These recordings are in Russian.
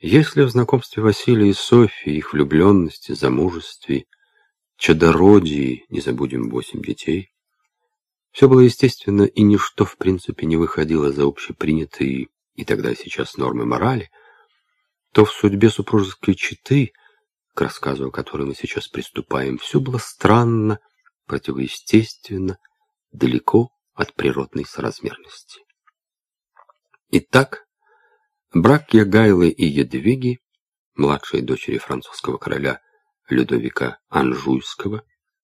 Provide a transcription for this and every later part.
Если в знакомстве Василия и Софьи, их влюбленности, замужестве, чадородии, не забудем восемь детей, все было естественно, и ничто в принципе не выходило за общепринятые и тогда и сейчас нормы морали, то в судьбе супружеской четы, к рассказу о которой мы сейчас приступаем, все было странно, противоестественно, далеко от природной соразмерности. Итак, брак Ягайлы и Едвиги, младшей дочери французского короля Людовика Анжуйского,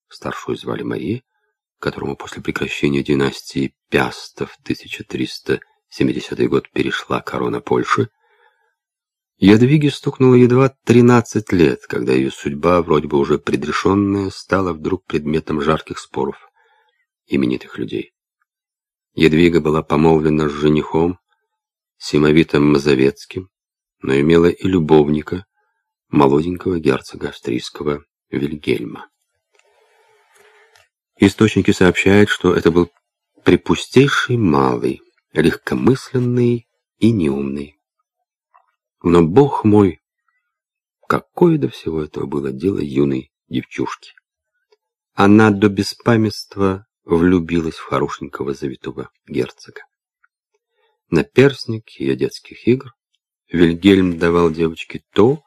старшую звали Мария, которому после прекращения династии Пяста в 1370 год перешла корона Польши, Ядвиге стукнуло едва 13 лет, когда ее судьба, вроде бы уже предрешенная, стала вдруг предметом жарких споров именитых людей. Ядвига была помолвлена с женихом, Симовитом Мазовецким, но имела и любовника, молоденького герцога австрийского Вильгельма. Источники сообщают, что это был припустейший малый, легкомысленный и неумный. Но, бог мой, какое до всего этого было дело юной девчушки. Она до беспамятства влюбилась в хорошенького завитого герцога. На перстник ее детских игр Вильгельм давал девочке то,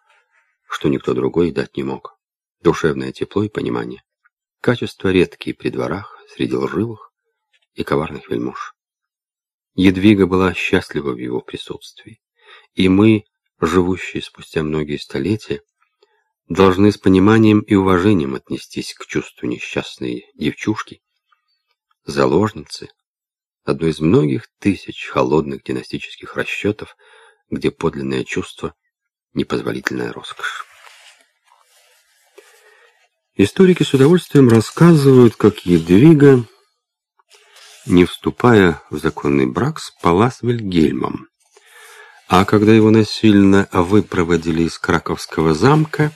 что никто другой дать не мог. Душевное тепло и понимание. Качества редкие при дворах, среди лживых и коварных вельмож. Едвига была счастлива в его присутствии. И мы, живущие спустя многие столетия, должны с пониманием и уважением отнестись к чувству несчастной девчушки, заложницы, одной из многих тысяч холодных династических расчетов, где подлинное чувство – непозволительная роскошь. Историки с удовольствием рассказывают, как Едвига, не вступая в законный брак, спала с Вильгельмом. А когда его насильно выпроводили из Краковского замка,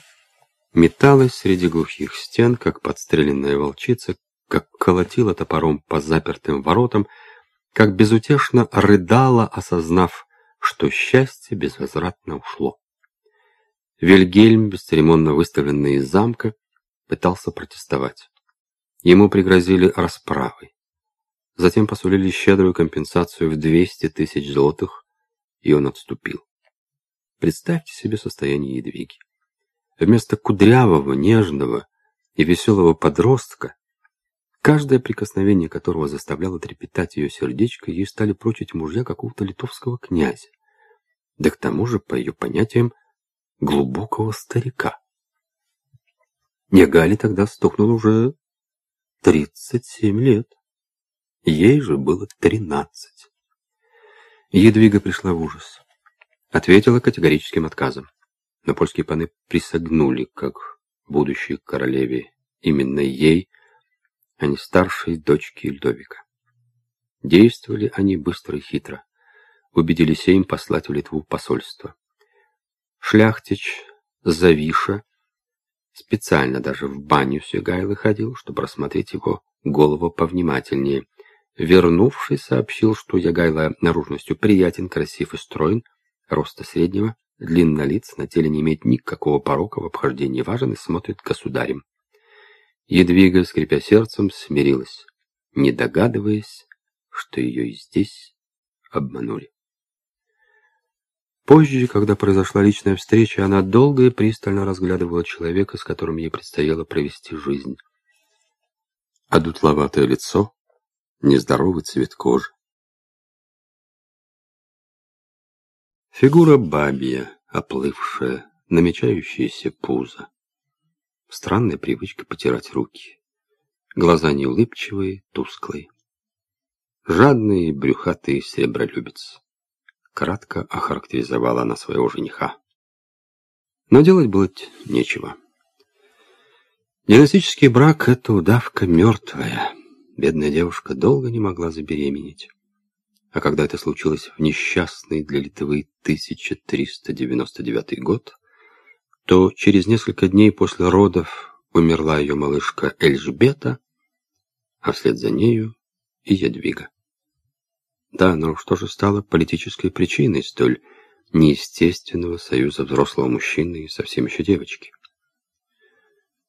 металась среди глухих стен, как подстреленная волчица, как колотила топором по запертым воротам, как безутешно рыдала, осознав, что счастье безвозвратно ушло. Вильгельм, бесцеремонно выставленный из замка, пытался протестовать. Ему пригрозили расправой. Затем посулили щедрую компенсацию в 200 тысяч злотых, и он отступил. Представьте себе состояние Едвиги. Вместо кудрявого, нежного и веселого подростка, каждое прикосновение которого заставляло трепетать ее сердечко, ей стали прочить мужья какого-то литовского князя, да к тому же, по ее понятиям, глубокого старика. Негали тогда стукнуло уже 37 лет. Ей же было 13. Едвига пришла в ужас. Ответила категорическим отказом. Но польские паны присогнули, как будущей королеве, именно ей, а не старшей дочке Ильдовика. Действовали они быстро и хитро. Убедили Сейм послать в Литву посольство. Шляхтич Завиша Специально даже в баню Сюгайло ходил, чтобы рассмотреть его голову повнимательнее. Вернувшись, сообщил, что Ягайло наружностью приятен, красив и строен, роста среднего, длиннолиц, на теле не имеет никакого порока, в обхождении важен и смотрит государем. Едвига, скрипя сердцем, смирилась, не догадываясь, что ее и здесь обманули. Позже, когда произошла личная встреча, она долго и пристально разглядывала человека, с которым ей предстояло провести жизнь. Одутловатое лицо, нездоровый цвет кожи. Фигура бабья, оплывшая, намечающаяся пузо. Странная привычка потирать руки. Глаза неулыбчивые, тусклые. Жадный, брюхатый серебролюбец. Кратко охарактеризовала она своего жениха. Но делать было нечего. Династический брак — это удавка мертвая. Бедная девушка долго не могла забеременеть. А когда это случилось в несчастный для Литвы 1399 год, то через несколько дней после родов умерла ее малышка Эльжбета, а вслед за нею и Ядвига. Да, но что же стало политической причиной столь неестественного союза взрослого мужчины и совсем еще девочки.